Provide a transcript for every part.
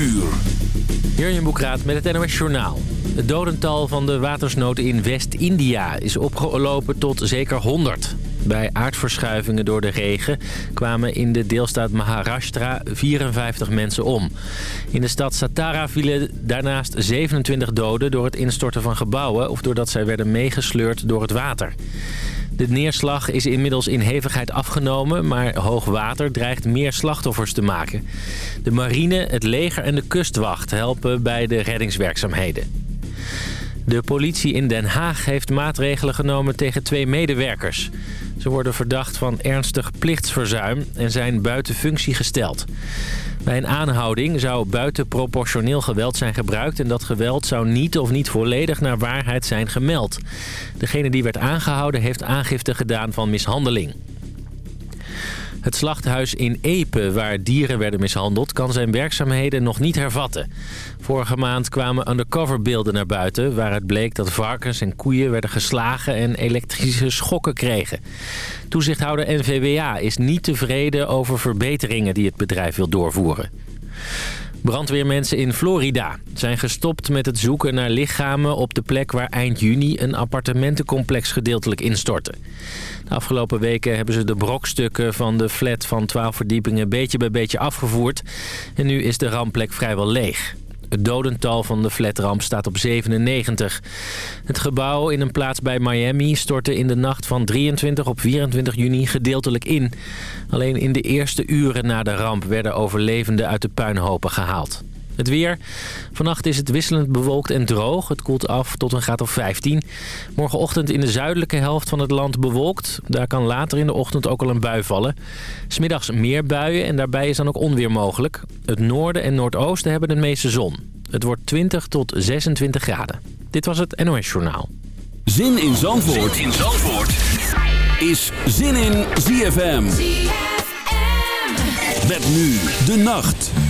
uur. Jurjen Boekraat met het NOS Journaal. Het dodental van de watersnood in West-India is opgelopen tot zeker 100. Bij aardverschuivingen door de regen kwamen in de deelstaat Maharashtra 54 mensen om. In de stad Satara vielen daarnaast 27 doden door het instorten van gebouwen... of doordat zij werden meegesleurd door het water. De neerslag is inmiddels in hevigheid afgenomen, maar hoog water dreigt meer slachtoffers te maken. De marine, het leger en de kustwacht helpen bij de reddingswerkzaamheden. De politie in Den Haag heeft maatregelen genomen tegen twee medewerkers. Ze worden verdacht van ernstig plichtsverzuim en zijn buiten functie gesteld. Bij een aanhouding zou buitenproportioneel geweld zijn gebruikt... en dat geweld zou niet of niet volledig naar waarheid zijn gemeld. Degene die werd aangehouden heeft aangifte gedaan van mishandeling. Het slachthuis in Epe, waar dieren werden mishandeld... kan zijn werkzaamheden nog niet hervatten. Vorige maand kwamen undercoverbeelden naar buiten... waaruit bleek dat varkens en koeien werden geslagen... en elektrische schokken kregen. Toezichthouder NVWA is niet tevreden over verbeteringen... die het bedrijf wil doorvoeren. Brandweermensen in Florida zijn gestopt met het zoeken naar lichamen op de plek waar eind juni een appartementencomplex gedeeltelijk instortte. De afgelopen weken hebben ze de brokstukken van de flat van 12 verdiepingen beetje bij beetje afgevoerd. En nu is de rampplek vrijwel leeg. Het dodental van de flatramp staat op 97. Het gebouw in een plaats bij Miami stortte in de nacht van 23 op 24 juni gedeeltelijk in. Alleen in de eerste uren na de ramp werden overlevenden uit de puinhopen gehaald. Het weer. Vannacht is het wisselend bewolkt en droog. Het koelt af tot een graad of 15. Morgenochtend in de zuidelijke helft van het land bewolkt. Daar kan later in de ochtend ook al een bui vallen. Smiddags meer buien en daarbij is dan ook onweer mogelijk. Het noorden en noordoosten hebben de meeste zon. Het wordt 20 tot 26 graden. Dit was het NOS Journaal. Zin in Zandvoort, zin in Zandvoort. is Zin in ZFM. ZFM. Met nu de nacht.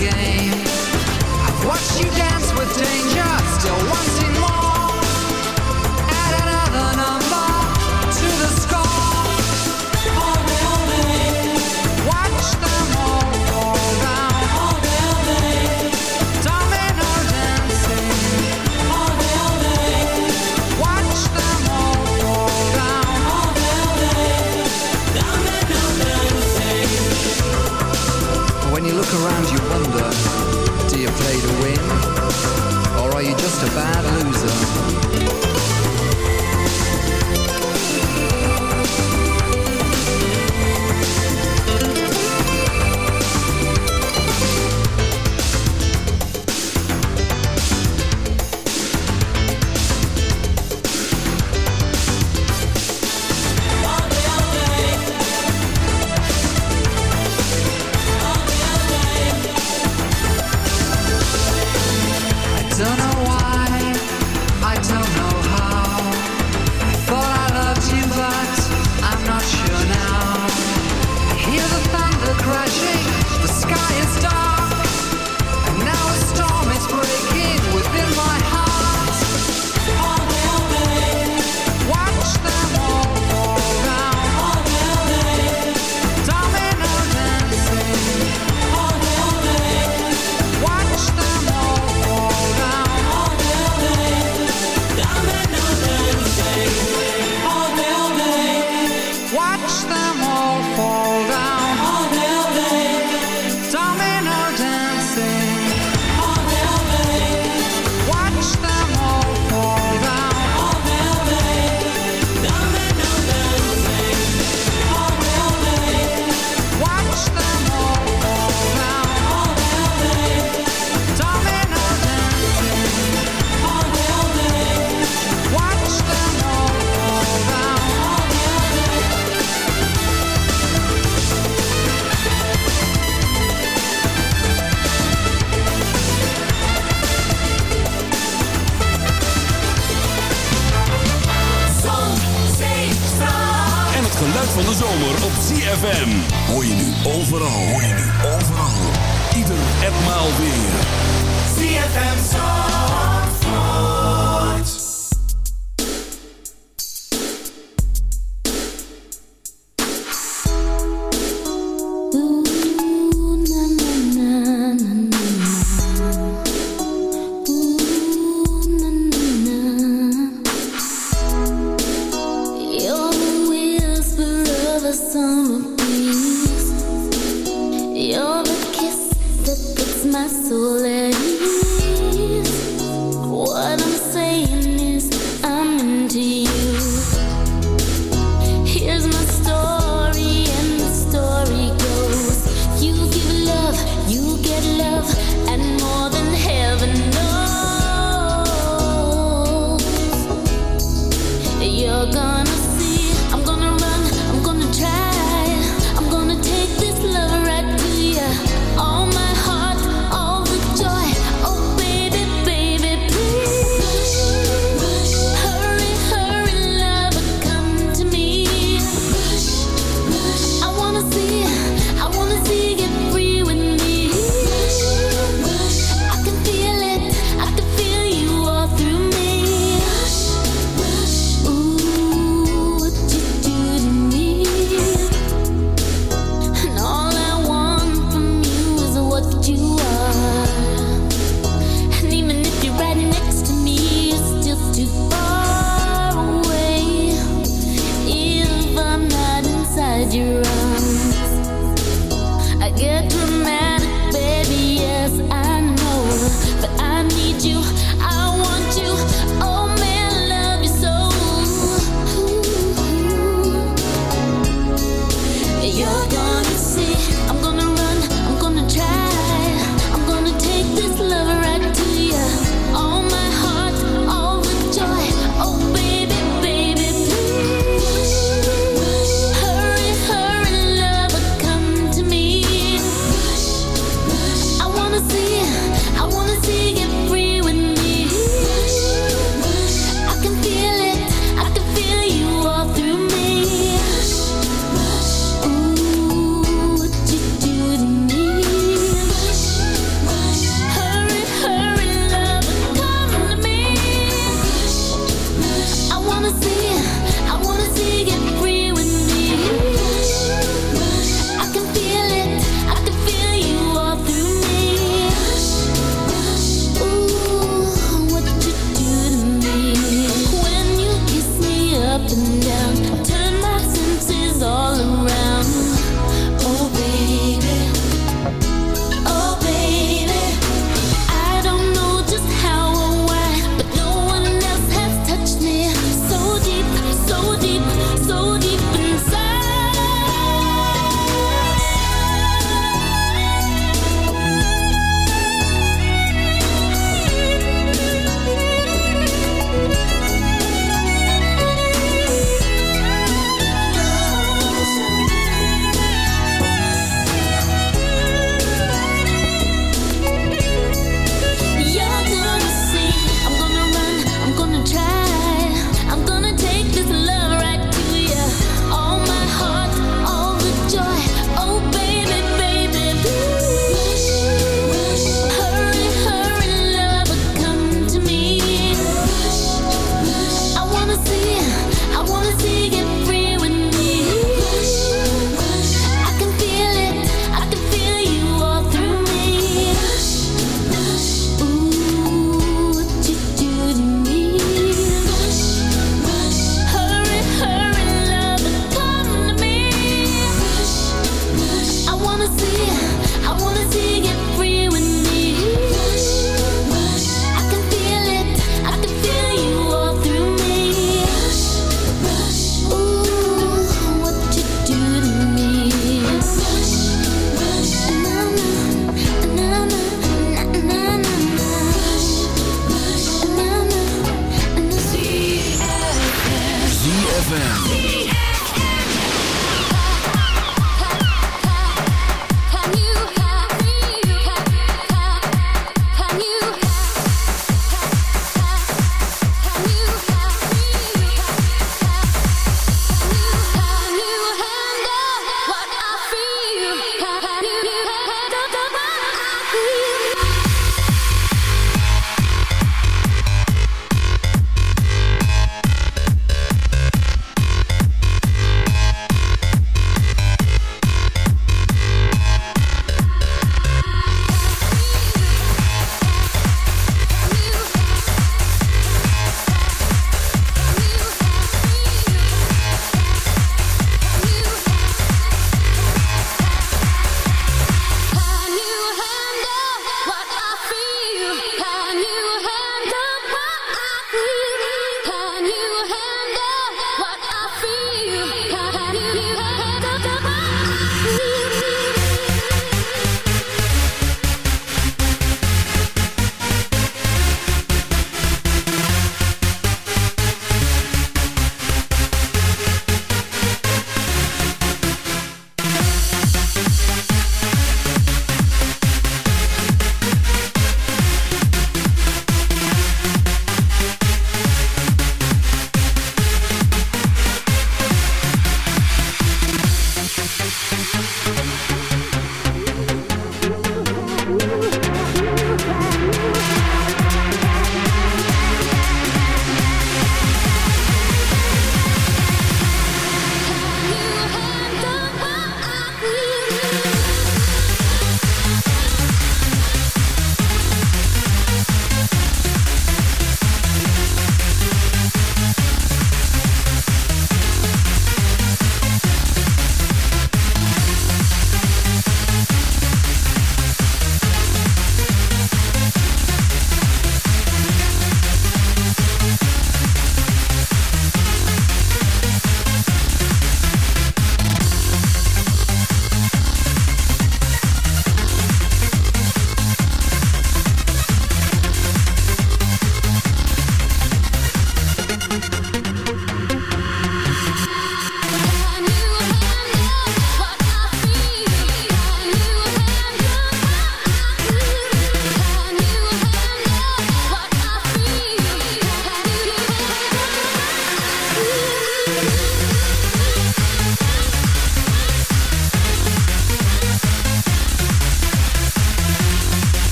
game.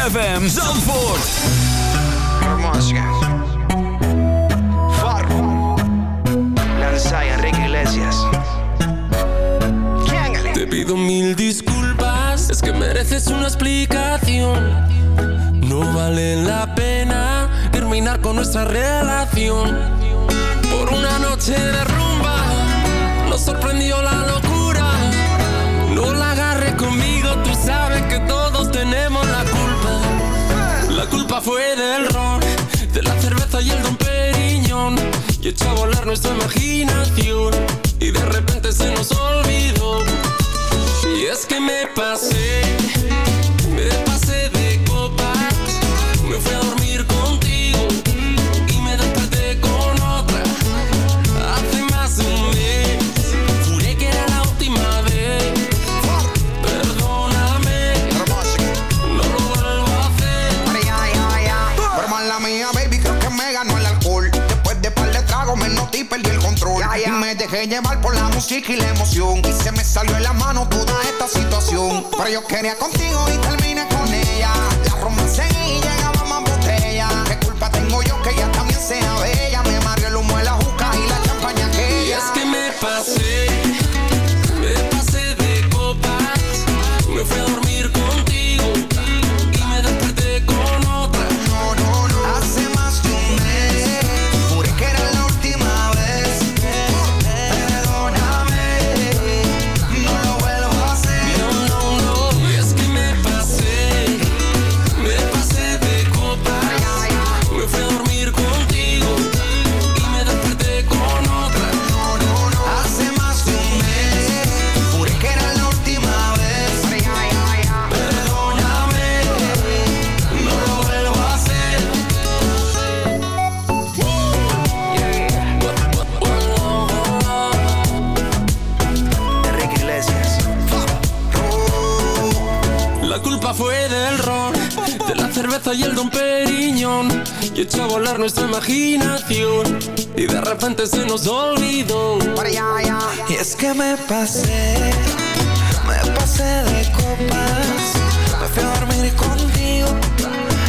ZFM Zandvoort. Hermosa. Farro. Lanza Enrique Iglesias. Te pido mil disculpas, es que mereces una explicación. No vale la pena terminar con nuestra relación. Por una noche de rumba, nos sorprendió la fue del ron, de la cerveza y el don Periñón. Y echó a volar nuestra imaginación. Y de repente se nos olvidó. Y es que me llevar por la música y la emoción. Y se me salió en la mano toda esta situación. Pero yo quería contigo y terminé con ella. La romance y llegaba más botella. ¿Qué culpa tengo yo que ella también sea bella? Me mareó el humo de la juca y la champaña Y aquella. es que me pasé, me pasé de copas, me fui a repente se nos olvidó. Y es que me pasé. Me pasé de copas. Me fui a dormir contigo.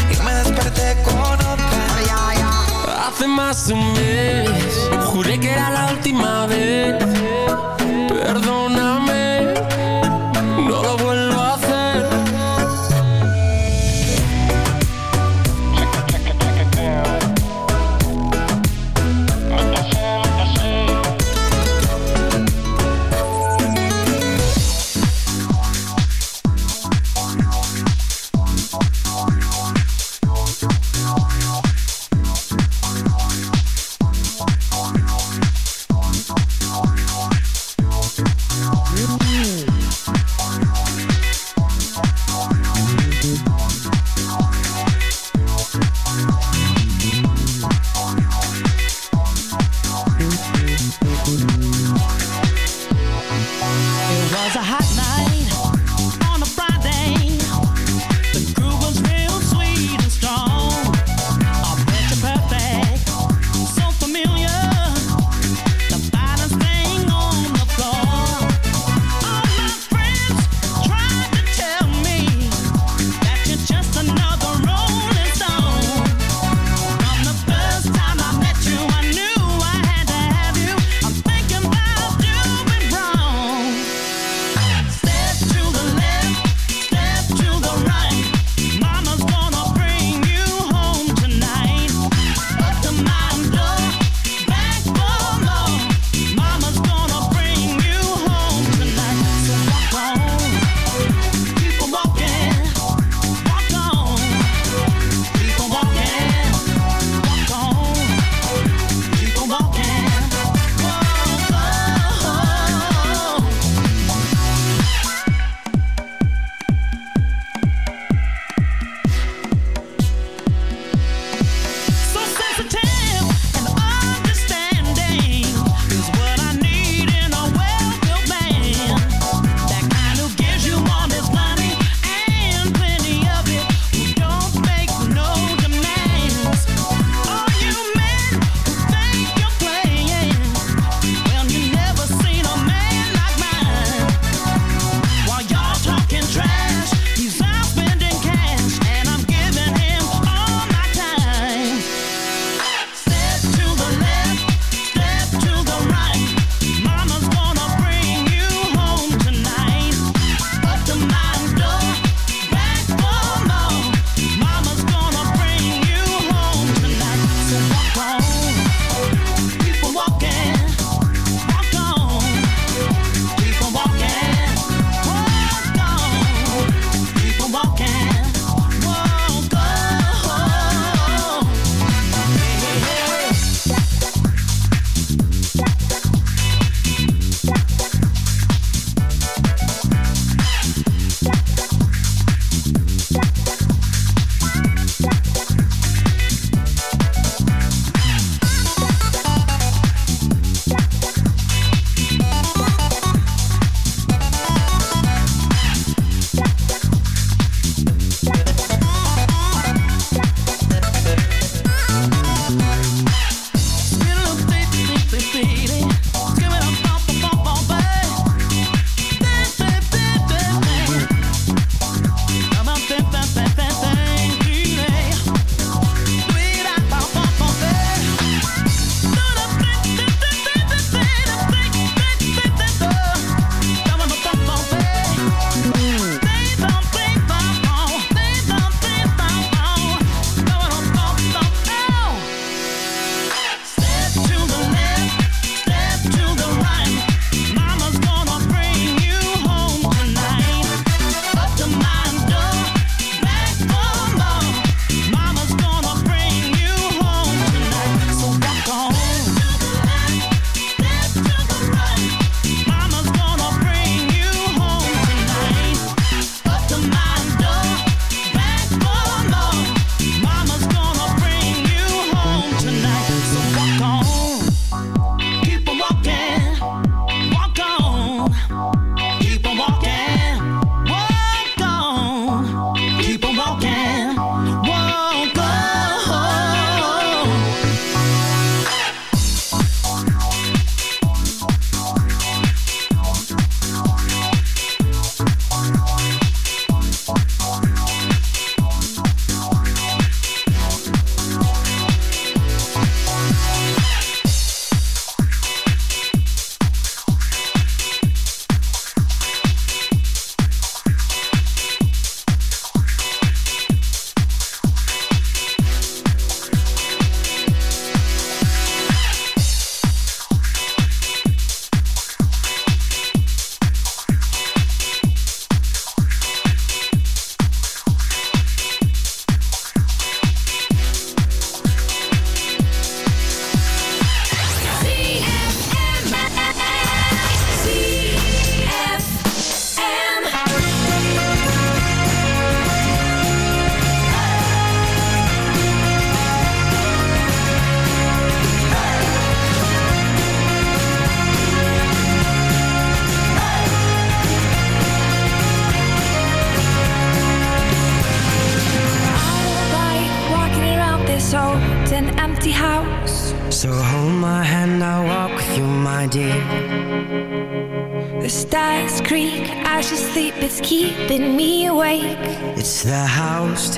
Y me desperté con otra. Hace más de un mes, juré que era la última vez.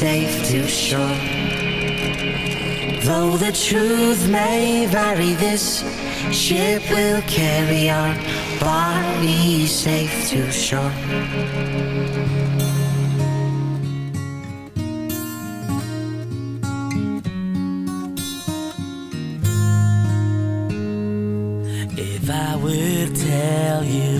safe to shore. Though the truth may vary, this ship will carry our bodies safe to shore. If I would tell you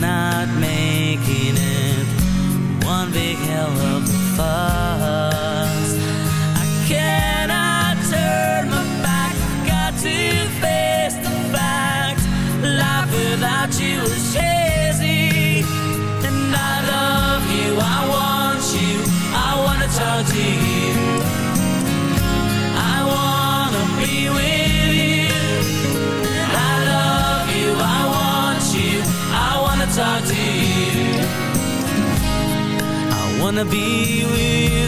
Not making it one big hell of a fuss. wanna be with you.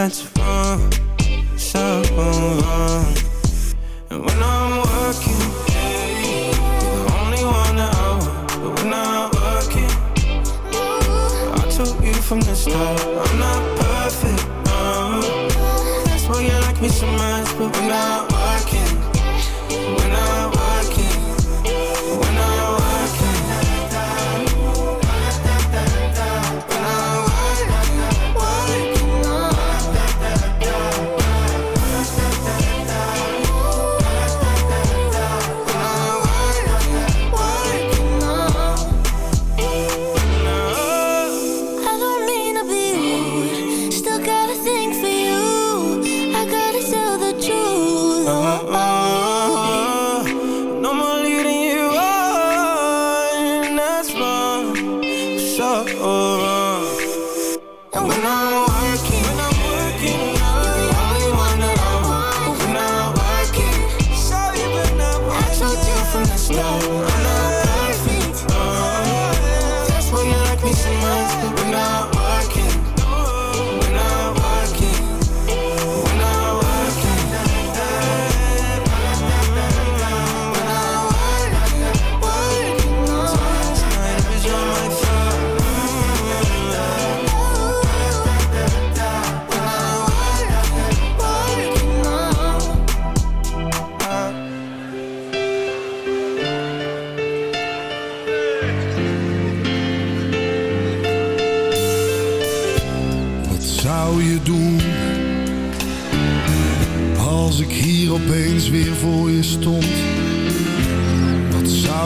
that's wrong, so wrong. And when I'm working, you're the only one that I want. But when I'm working, I you from the start, I'm not perfect. No. That's why you like me so much, but when I